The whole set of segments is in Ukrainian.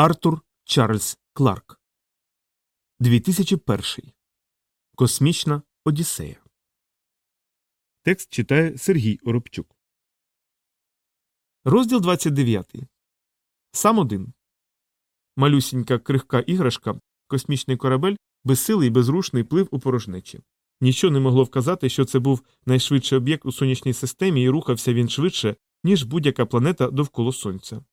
Артур Чарльз Кларк 2001 Космічна Одіссея. Текст читає Сергій Оробчук. Розділ 29. Сам один. Малюсінька крихка іграшка. Космічний корабель безсилий безрушний плив у порожнечі. Ніщо не могло вказати, що це був найшвидший об'єкт у сонячній системі, і рухався він швидше, ніж будь-яка планета довкола сонця.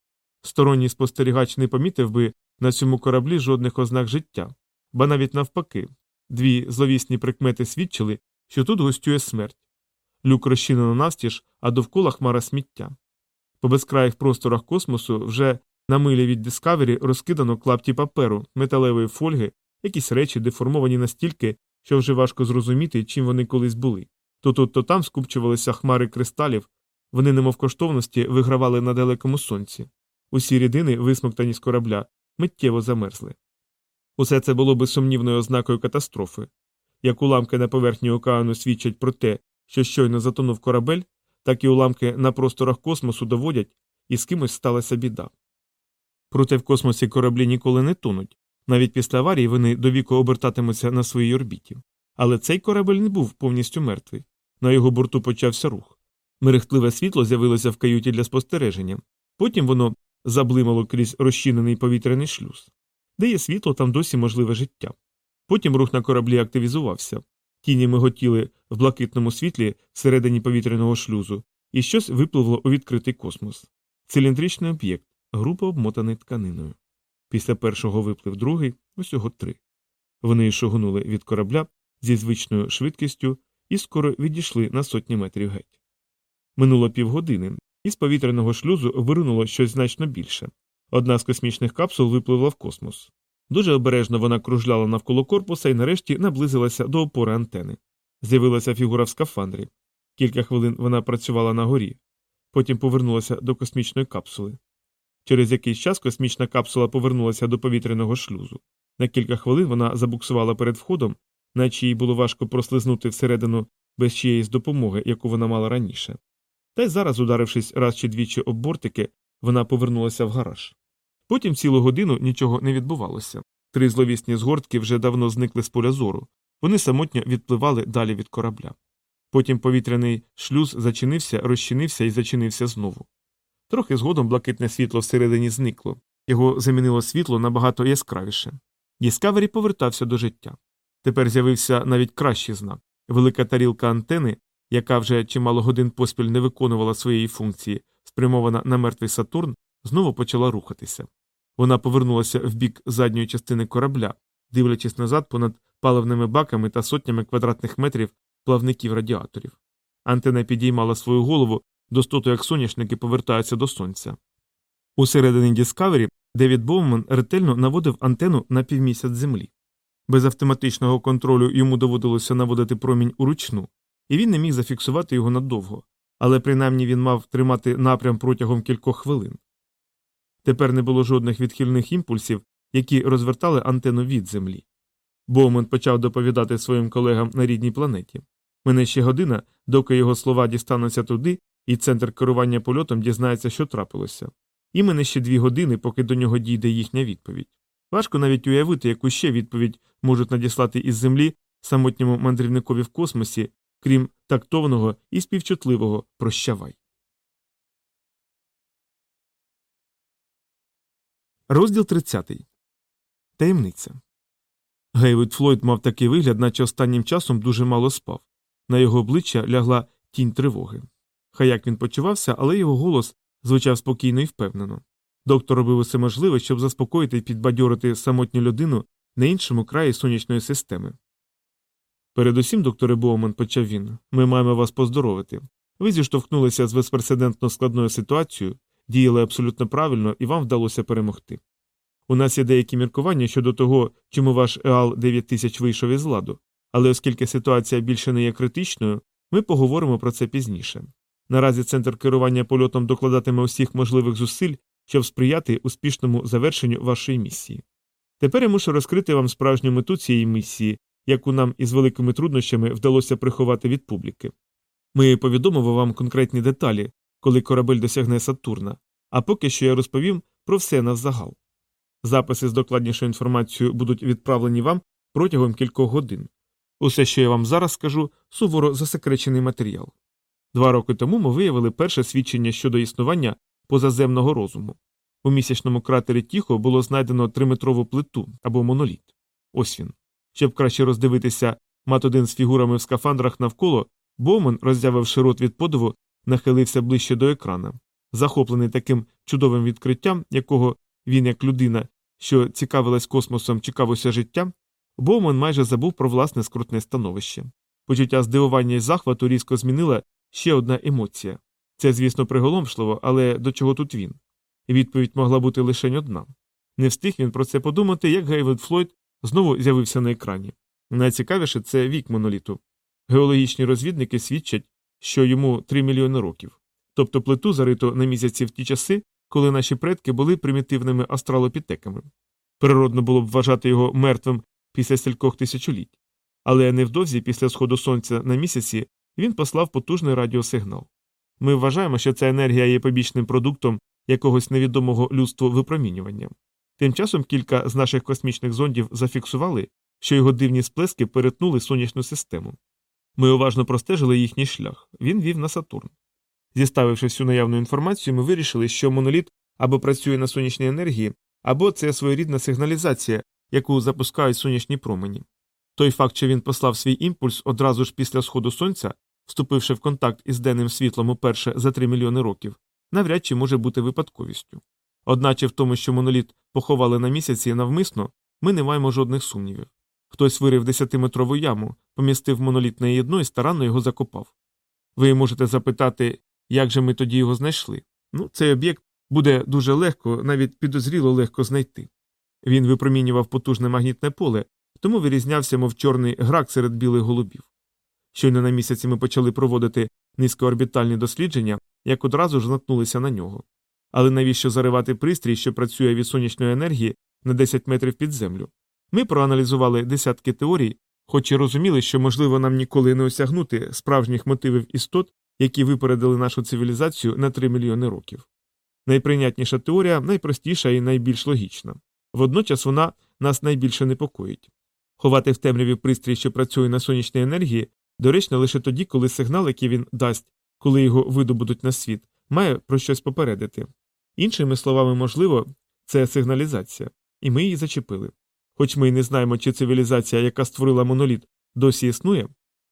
Сторонній спостерігач не помітив би на цьому кораблі жодних ознак життя, ба навіть навпаки, дві зловісні прикмети свідчили, що тут гостює смерть. Люк розчинено навстіж, а довкола хмара сміття. По безкраїх просторах космосу вже на милі від Дискавері розкидано клапті паперу, металевої фольги, якісь речі деформовані настільки, що вже важко зрозуміти, чим вони колись були. То тут, то там скупчувалися хмари кристалів, вони, немов коштовності, вигравали на далекому сонці. Усі рідини, висмоктані з корабля, миттєво замерзли. Усе це було безсумнівною ознакою катастрофи. Як уламки на поверхні океану свідчать про те, що щойно затонув корабель, так і уламки на просторах космосу доводять, і з кимось сталася біда. Проте в космосі кораблі ніколи не тонуть, навіть після аварії вони довіку обертатимуться на своїй орбіті. Але цей корабель не був повністю мертвий. На його борту почався рух. Мерехтливе світло з'явилося в каюті для спостереження. Потім воно заблимало крізь розчинений повітряний шлюз. Де є світло, там досі можливе життя. Потім рух на кораблі активізувався. Тіні миготіли в блакитному світлі всередині повітряного шлюзу, і щось випливло у відкритий космос. Циліндричний об'єкт, група обмотаний тканиною. Після першого виплив другий, усього три. Вони шогнули від корабля зі звичною швидкістю і скоро відійшли на сотні метрів геть. Минуло півгодини, і з повітряного шлюзу виринуло щось значно більше. Одна з космічних капсул випливла в космос. Дуже обережно вона кружляла навколо корпуса і нарешті наблизилася до опори антени. З'явилася фігура в скафандрі. Кілька хвилин вона працювала на горі, потім повернулася до космічної капсули. Через якийсь час космічна капсула повернулася до повітряного шлюзу. На кілька хвилин вона забуксувала перед входом, наче їй було важко прослизнути всередину без чиєїсь допомоги, яку вона мала раніше. Та й зараз, ударившись раз чи двічі об бортики, вона повернулася в гараж. Потім цілу годину нічого не відбувалося. Три зловісні згортки вже давно зникли з поля зору, вони самотньо відпливали далі від корабля. Потім повітряний шлюз зачинився, розчинився і зачинився знову. Трохи згодом блакитне світло всередині зникло, його замінило світло набагато яскравіше. Діскавері повертався до життя. Тепер з'явився навіть кращий знак велика тарілка антени, яка вже чимало годин поспіль не виконувала своєї функції, спрямована на мертвий Сатурн, знову почала рухатися. Вона повернулася в бік задньої частини корабля, дивлячись назад понад паливними баками та сотнями квадратних метрів плавників радіаторів. Антена підіймала свою голову до стоту, як соняшники повертаються до сонця. Усередині Діскавері Девід Боуман ретельно наводив антенну на півмісяць землі. Без автоматичного контролю йому доводилося наводити промінь уручну, і він не міг зафіксувати його надовго, але принаймні він мав тримати напрям протягом кількох хвилин. Тепер не було жодних відхильних імпульсів, які розвертали антенну від землі. Боумен почав доповідати своїм колегам на рідній планеті. Мене ще година, доки його слова дістануться туди, і центр керування польотом дізнається, що трапилося. І мене ще дві години, поки до нього дійде їхня відповідь. Важко навіть уявити, яку ще відповідь можуть надіслати із землі самотньому мандрівникові в космосі, крім тактовного і співчутливого прощавай. Розділ 30. Таємниця. Гейвід Флойд мав такий вигляд, наче останнім часом дуже мало спав. На його обличчя лягла тінь тривоги. Хай як він почувався, але його голос звучав спокійно і впевнено. Доктор робив усе можливе, щоб заспокоїти і підбадьорити самотню людину на іншому краї сонячної системи. Передусім, докторе Боуман, почав він, ми маємо вас поздоровити. Ви зіштовхнулися з безпрецедентно складною ситуацією, діяли абсолютно правильно і вам вдалося перемогти. У нас є деякі міркування щодо того, чому ваш ЕАЛ 9000 вийшов із ладу, але оскільки ситуація більше не є критичною, ми поговоримо про це пізніше. Наразі центр керування польотом докладатиме усіх можливих зусиль, щоб сприяти успішному завершенню вашої місії. Тепер я мушу розкрити вам справжню мету цієї місії, яку нам із великими труднощами вдалося приховати від публіки. Ми повідомимо вам конкретні деталі, коли корабель досягне Сатурна, а поки що я розповім про все навзагал. Записи з докладнішою інформацією будуть відправлені вам протягом кількох годин. Усе, що я вам зараз скажу, суворо засекречений матеріал. Два роки тому ми виявили перше свідчення щодо існування позаземного розуму. У місячному кратері Тіхо було знайдено триметрову плиту або моноліт. Ось він. Щоб краще роздивитися мат один з фігурами в скафандрах навколо, Боумен, роззявивши рот від подиву, нахилився ближче до екрана. Захоплений таким чудовим відкриттям, якого він, як людина, що цікавилась космосом, цікавився життя, Боумен майже забув про власне скрутне становище. Почуття здивування і захвату різко змінила ще одна емоція. Це, звісно, приголомшливо, але до чого тут він? Відповідь могла бути лише одна. Не встиг він про це подумати, як Гейвед Флойд знову з'явився на екрані. Найцікавіше це вік моноліту. Геологічні розвідники свідчать, що йому 3 мільйони років. Тобто плиту зарито на місяці в ті часи, коли наші предки були примітивними астралопітеками. Природно було б вважати його мертвим після стількох тисячоліть. Але невдовзі після сходу сонця на місяці він послав потужний радіосигнал. Ми вважаємо, що ця енергія є побічним продуктом якогось невідомого людству випромінювання. Тим часом кілька з наших космічних зондів зафіксували, що його дивні сплески перетнули сонячну систему. Ми уважно простежили їхній шлях він вів на Сатурн. Зіставивши всю наявну інформацію, ми вирішили, що моноліт або працює на сонячній енергії, або це своєрідна сигналізація, яку запускають сонячні промені. Той факт, що він послав свій імпульс одразу ж після сходу сонця, вступивши в контакт із денним світлом уперше за 3 мільйони років, навряд чи може бути випадковістю. Одначе в тому, що моноліт поховали на місяці навмисно, ми не маємо жодних сумнівів. Хтось вирив десятиметрову яму, помістив моноліт на її дно і старанно його закопав. Ви можете запитати, як же ми тоді його знайшли? Ну, цей об'єкт буде дуже легко, навіть підозріло легко знайти. Він випромінював потужне магнітне поле, тому вирізнявся, мов чорний грак серед білих голубів. Щойно на місяці ми почали проводити низькоорбітальні дослідження, як одразу ж наткнулися на нього. Але навіщо заривати пристрій, що працює від сонячної енергії на 10 метрів під землю? Ми проаналізували десятки теорій, хоч і розуміли, що, можливо, нам ніколи не осягнути справжніх мотивів істот, які випередили нашу цивілізацію на 3 мільйони років. Найприйнятніша теорія найпростіша і найбільш логічна. Водночас вона нас найбільше непокоїть. Ховати в темряві пристрій, що працює на сонячній енергії, доречно лише тоді, коли сигнал, який він дасть, коли його видобудуть на світ, має про щось попередити. Іншими словами, можливо, це сигналізація, і ми її зачепили. Хоч ми й не знаємо, чи цивілізація, яка створила моноліт, досі існує,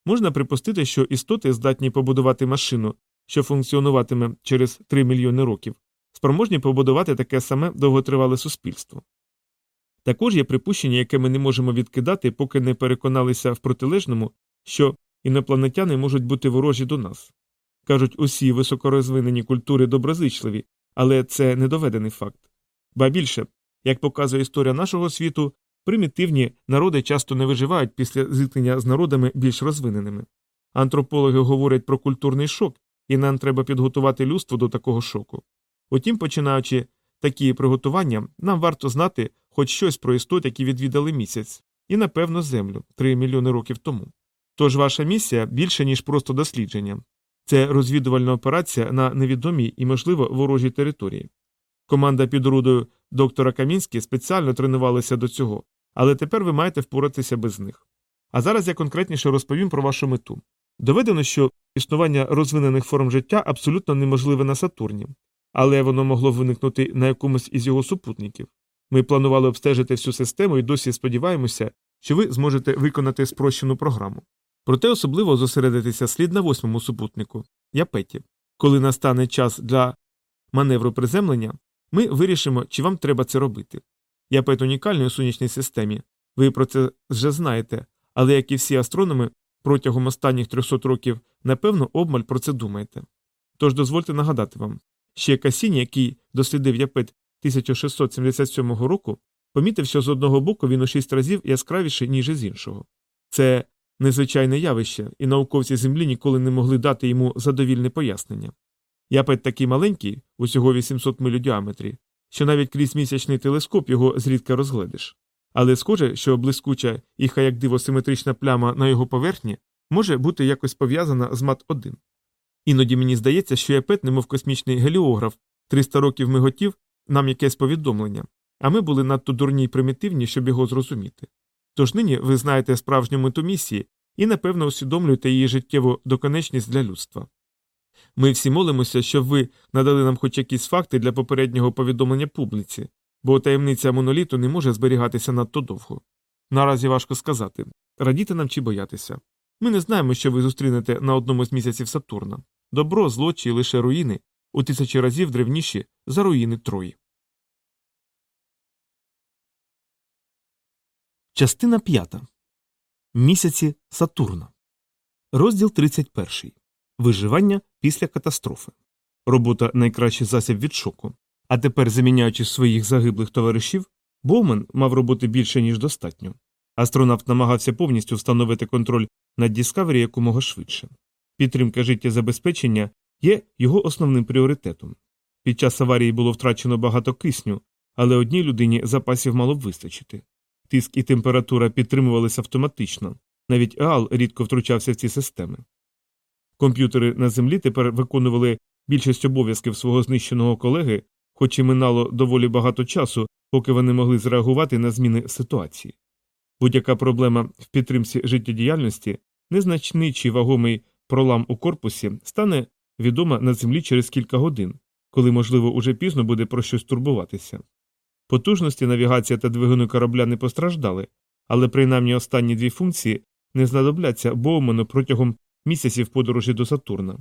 можна припустити, що істоти здатні побудувати машину, що функціонуватиме через 3 мільйони років, спроможні побудувати таке саме довготривале суспільство. Також є припущення, яке ми не можемо відкидати, поки не переконалися в протилежному, що інопланетяни можуть бути ворожі до нас. Кажуть, усі високорозвинені культури доброзичливі, але це недоведений факт. Ба більше, як показує історія нашого світу, примітивні народи часто не виживають після зіткнення з народами більш розвиненими. Антропологи говорять про культурний шок, і нам треба підготувати людство до такого шоку. Утім, починаючи такі приготування, нам варто знати хоч щось про істот, які відвідали місяць, і, напевно, землю 3 мільйони років тому. Тож ваша місія більше, ніж просто дослідження. Це розвідувальна операція на невідомій і, можливо, ворожій території. Команда під орудою доктора Камінські спеціально тренувалася до цього, але тепер ви маєте впоратися без них. А зараз я конкретніше розповім про вашу мету. Доведено, що існування розвинених форм життя абсолютно неможливе на Сатурні, але воно могло виникнути на якомусь із його супутників. Ми планували обстежити всю систему і досі сподіваємося, що ви зможете виконати спрощену програму. Проте особливо зосередитися слід на восьмому супутнику Япеті. Коли настане час для маневру приземлення, ми вирішимо, чи вам треба це робити. Япет унікальний у сонячній системі, ви про це вже знаєте, але як і всі астрономи, протягом останніх 300 років, напевно, обмаль про це думаєте. Тож дозвольте нагадати вам, ще Касіні, який дослідив Япет 1677 року, помітив, що з одного боку він у шість разів яскравіший, ніж із іншого. Це незвичайне явище, і науковці Землі ніколи не могли дати йому задовільне пояснення. Япет такий маленький, усього 800 миль у діаметрі, що навіть крізь місячний телескоп його зрідка розгледиш. Але схоже, що блискуча і хай як диво симетрична пляма на його поверхні може бути якось пов'язана з мат 1 Іноді мені здається, що япет, немов космічний геліограф, 300 років миготів нам якесь повідомлення, а ми були надто дурні й примітивні, щоб його зрозуміти. Тож нині ви знаєте справжню мету місії і, напевно, усвідомлюєте її життєву доконечність для людства. Ми всі молимося, щоб ви надали нам хоч якісь факти для попереднього повідомлення публіці, бо таємниця моноліту не може зберігатися надто довго. Наразі важко сказати радіти нам чи боятися. Ми не знаємо, що ви зустрінете на одному з місяців Сатурна добро, зло чи лише руїни у тисячі разів древніші за руїни Трої. Частина п'ята Місяці Сатурна. Розділ 31. Виживання після катастрофи. Робота найкращий засіб від шоку. А тепер, заміняючи своїх загиблих товаришів, Боумен мав роботи більше, ніж достатньо. Астронавт намагався повністю встановити контроль над Діскавері якомога швидше. Підтримка життєзабезпечення є його основним пріоритетом. Під час аварії було втрачено багато кисню, але одній людині запасів мало б вистачити. Тиск і температура підтримувалися автоматично, навіть Еал рідко втручався в ці системи. Комп'ютери на землі тепер виконували більшість обов'язків свого знищеного колеги, хоч і минало доволі багато часу, поки вони могли зреагувати на зміни ситуації. Будь-яка проблема в підтримці життєдіяльності, незначний чи вагомий пролам у корпусі стане відома на землі через кілька годин, коли, можливо, уже пізно буде про щось турбуватися. Потужності навігація та двигуни корабля не постраждали, але принаймні останні дві функції не знадобляться Боумену протягом місяців подорожі до Сатурна.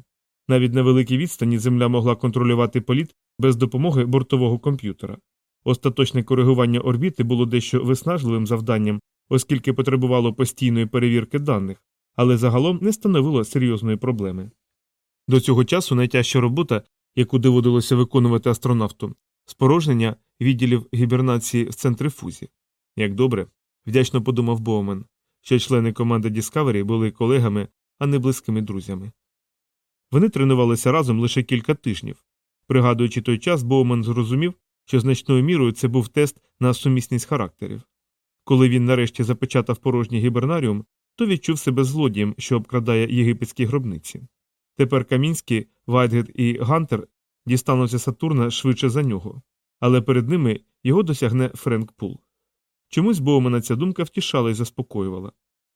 Навіть на великій відстані Земля могла контролювати політ без допомоги бортового комп'ютера. Остаточне коригування орбіти було дещо виснажливим завданням, оскільки потребувало постійної перевірки даних, але загалом не становило серйозної проблеми. До цього часу найтяжча робота, яку доводилося виконувати астронавту, спорожнення відділів гібернації в центрифузі. Як добре, вдячно подумав Боумен, що члени команди Discovery були колегами, а не близькими друзями. Вони тренувалися разом лише кілька тижнів. Пригадуючи той час, Боумен зрозумів, що значною мірою це був тест на сумісність характерів. Коли він нарешті запечатав порожній гібернаріум, то відчув себе злодієм, що обкрадає єгипетські гробниці. Тепер Камінський, Вайтгет і Гантер дістануться Сатурна швидше за нього, але перед ними його досягне Френк Пул. Чомусь Боумена ця думка втішала і заспокоювала.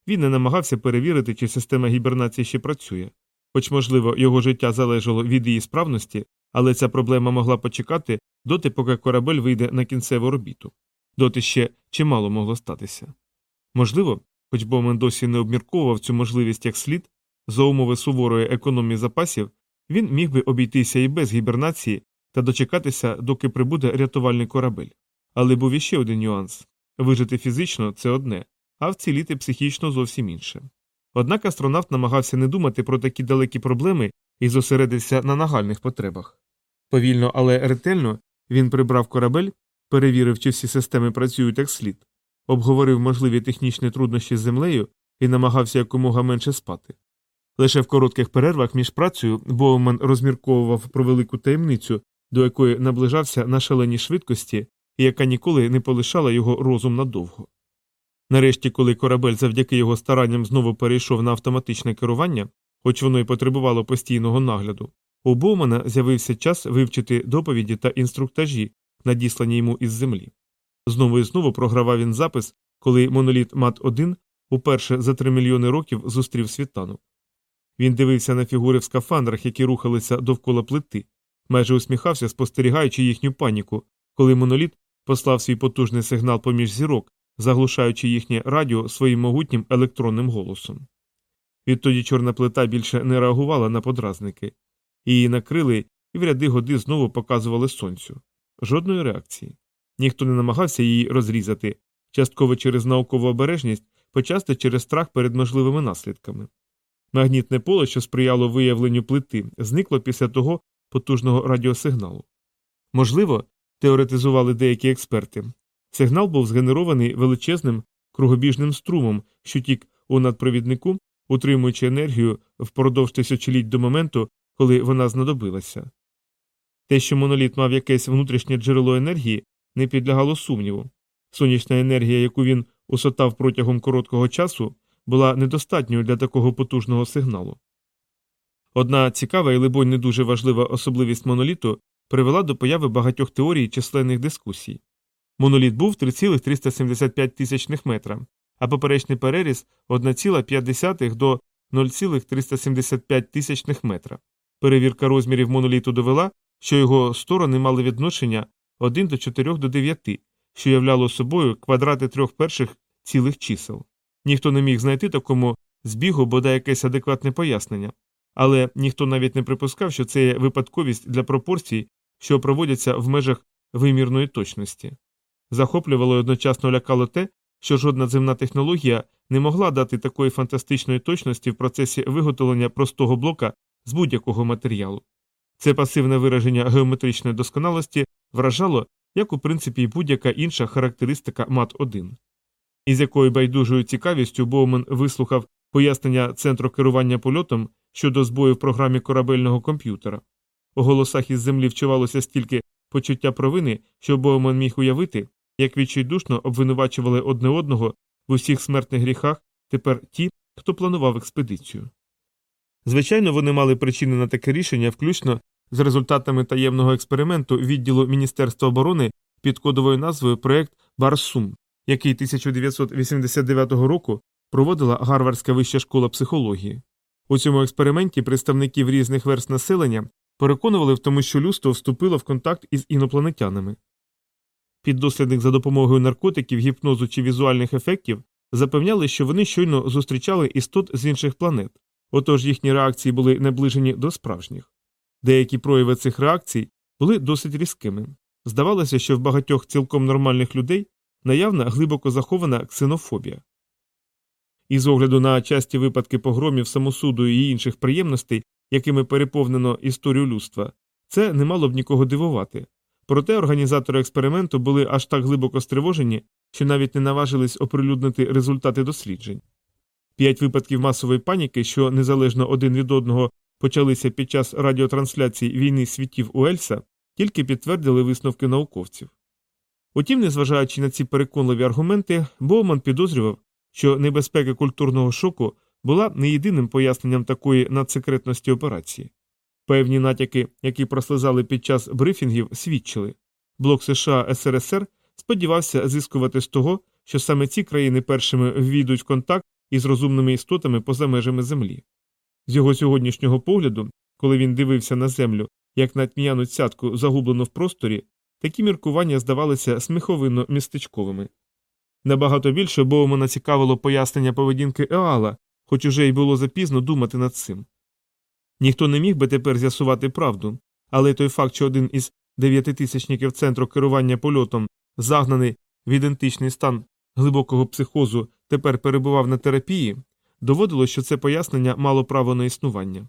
Він не намагався перевірити, чи система гібернації ще працює, хоч, можливо, його життя залежало від її справності, але ця проблема могла почекати доти, поки корабель вийде на кінцеву орбіту. Доти ще чимало могло статися. Можливо, хоч Боумен досі не обмірковував цю можливість як слід, за умови суворої економії запасів, він міг би обійтися і без гібернації та дочекатися, доки прибуде рятувальний корабель. Але був іще один нюанс вижити фізично це одне, а вціліти психічно зовсім інше. Однак астронавт намагався не думати про такі далекі проблеми і зосередився на нагальних потребах. Повільно, але ретельно він прибрав корабель, перевірив, чи всі системи працюють як слід, обговорив можливі технічні труднощі з землею і намагався якомога менше спати. Лише в коротких перервах між працею Боуман розмірковував про велику таємницю, до якої наближався на шаленій швидкості і яка ніколи не полишала його розум надовго. Нарешті, коли корабель завдяки його старанням знову перейшов на автоматичне керування, хоч воно й потребувало постійного нагляду, у Боумана з'явився час вивчити доповіді та інструктажі, надіслані йому із землі. Знову і знову програвав він запис, коли моноліт Мат 1 уперше за три мільйони років зустрів світанок. Він дивився на фігури в скафандрах, які рухалися довкола плити, майже усміхався, спостерігаючи їхню паніку, коли моноліт послав свій потужний сигнал поміж зірок, заглушаючи їхнє радіо своїм могутнім електронним голосом. Відтоді чорна плита більше не реагувала на подразники, її накрили і в ряди годи знову показували сонцю. Жодної реакції. Ніхто не намагався її розрізати, частково через наукову обережність, почасти через страх перед можливими наслідками. Магнітне поле, що сприяло виявленню плити, зникло після того потужного радіосигналу. Можливо, теоретизували деякі експерти. Сигнал був згенерований величезним кругобіжним струмом, що тік у надпровіднику, утримуючи енергію впродовж тисячоліть до моменту, коли вона знадобилася. Те, що моноліт мав якесь внутрішнє джерело енергії, не підлягало сумніву. Сонячна енергія, яку він усотав протягом короткого часу, була недостатньою для такого потужного сигналу. Одна цікава і, либонь, не дуже важлива особливість моноліту привела до появи багатьох теорій численних дискусій. Моноліт був 3,375 тисячних метра, а поперечний переріз 1,5 до 0,375 тисячних метра. Перевірка розмірів моноліту довела, що його сторони мали відношення 1 до 4 до 9, що являло собою квадрати трьох перших цілих чисел. Ніхто не міг знайти такому збігу бодай якесь адекватне пояснення, але ніхто навіть не припускав, що це є випадковість для пропорцій, що проводяться в межах вимірної точності. Захоплювало і одночасно лякало те, що жодна земна технологія не могла дати такої фантастичної точності в процесі виготовлення простого блока з будь-якого матеріалу. Це пасивне вираження геометричної досконалості вражало, як у принципі й будь-яка інша характеристика мат 1 Із якою байдужою цікавістю Боумен вислухав пояснення центру керування польотом щодо збою в програмі корабельного комп'ютера. У голосах із землі вчувалося стільки почуття провини, що Боумен міг уявити, як відчайдушно обвинувачували одне одного в усіх смертних гріхах тепер ті, хто планував експедицію. Звичайно, вони мали причини на таке рішення, включно з результатами таємного експерименту відділу Міністерства оборони під кодовою назвою проект Барсум, який 1989 року проводила Гарвардська вища школа психології. У цьому експерименті представників різних верст населення переконували в тому, що людство вступило в контакт із інопланетянами. Піддослідник за допомогою наркотиків, гіпнозу чи візуальних ефектів запевняли, що вони щойно зустрічали істот з інших планет, отож їхні реакції були наближені до справжніх. Деякі прояви цих реакцій були досить різкими. Здавалося, що в багатьох цілком нормальних людей наявна глибоко захована ксенофобія. І з огляду на часті випадки погромів самосуду і інших приємностей, якими переповнено історію людства, це не мало б нікого дивувати. Проте організатори експерименту були аж так глибоко стривожені, що навіть не наважились оприлюднити результати досліджень. П'ять випадків масової паніки, що незалежно один від одного почалися під час радіотрансляції війни світів Уельса, тільки підтвердили висновки науковців. Утім, незважаючи на ці переконливі аргументи, Боуман підозрював, що небезпека культурного шоку була не єдиним поясненням такої надсекретності операції. Певні натяки, які прослизали під час брифінгів, свідчили блок США СРСР сподівався зискувати з того, що саме ці країни першими ввійдуть в контакт із розумними істотами поза межами Землі. З його сьогоднішнього погляду, коли він дивився на землю, як на тьмяну цятку загублену в просторі, такі міркування здавалися сміховинно містечковими. Набагато більше Боумана цікавило пояснення поведінки Еала, хоч уже й було запізно думати над цим. Ніхто не міг би тепер з'ясувати правду, але той факт, що один із дев'ятитисячників центру керування польотом, загнаний в ідентичний стан глибокого психозу, тепер перебував на терапії, доводило, що це пояснення мало право на існування.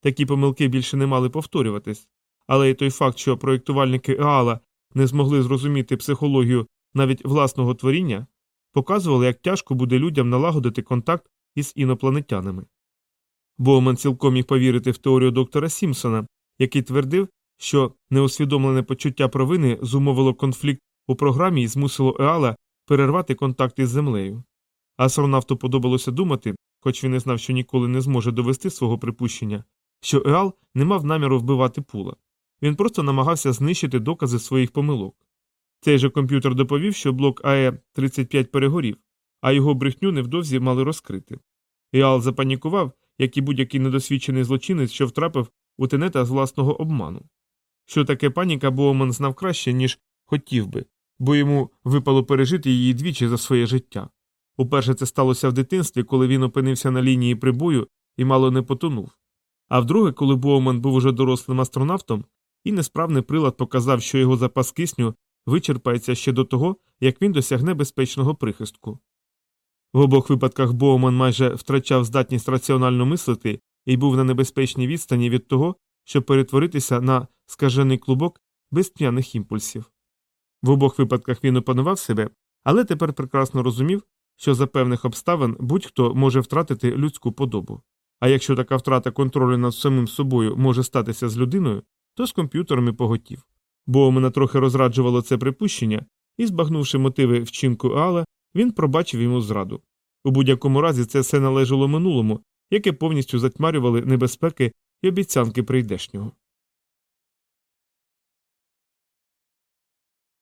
Такі помилки більше не мали повторюватись, але й той факт, що проєктувальники Еала не змогли зрозуміти психологію навіть власного творіння, показували, як тяжко буде людям налагодити контакт із інопланетянами. Боуман цілком міг повірити в теорію доктора Сімпсона, який твердив, що неусвідомлене почуття провини зумовило конфлікт у програмі і змусило Еала перервати контакти з землею. Астронавту подобалося думати, хоч він не знав, що ніколи не зможе довести свого припущення, що Еал не мав наміру вбивати пула. Він просто намагався знищити докази своїх помилок. Цей же комп'ютер доповів, що блок АЕ 35 перегорів, а його брехню невдовзі мали розкрити. Еал запанікував, як і будь-який недосвідчений злочинець, що втрапив у тенета з власного обману. Що таке паніка, Боуман знав краще, ніж хотів би, бо йому випало пережити її двічі за своє життя. Уперше це сталося в дитинстві, коли він опинився на лінії прибою і мало не потонув. А вдруге, коли Боуман був уже дорослим астронавтом, і несправний прилад показав, що його запас кисню вичерпається ще до того, як він досягне безпечного прихистку. В обох випадках Боуман майже втрачав здатність раціонально мислити і був на небезпечній відстані від того, щоб перетворитися на скажений клубок без п'яних імпульсів. В обох випадках він опанував себе, але тепер прекрасно розумів, що за певних обставин будь-хто може втратити людську подобу. А якщо така втрата контролю над самим собою може статися з людиною, то з комп'ютером і поготів. Бо мене трохи розраджувало це припущення, і, збагнувши мотиви вчинку Алла, він пробачив йому зраду. У будь-якому разі це все належало минулому, яке повністю затьмарювали небезпеки і обіцянки прийдешнього.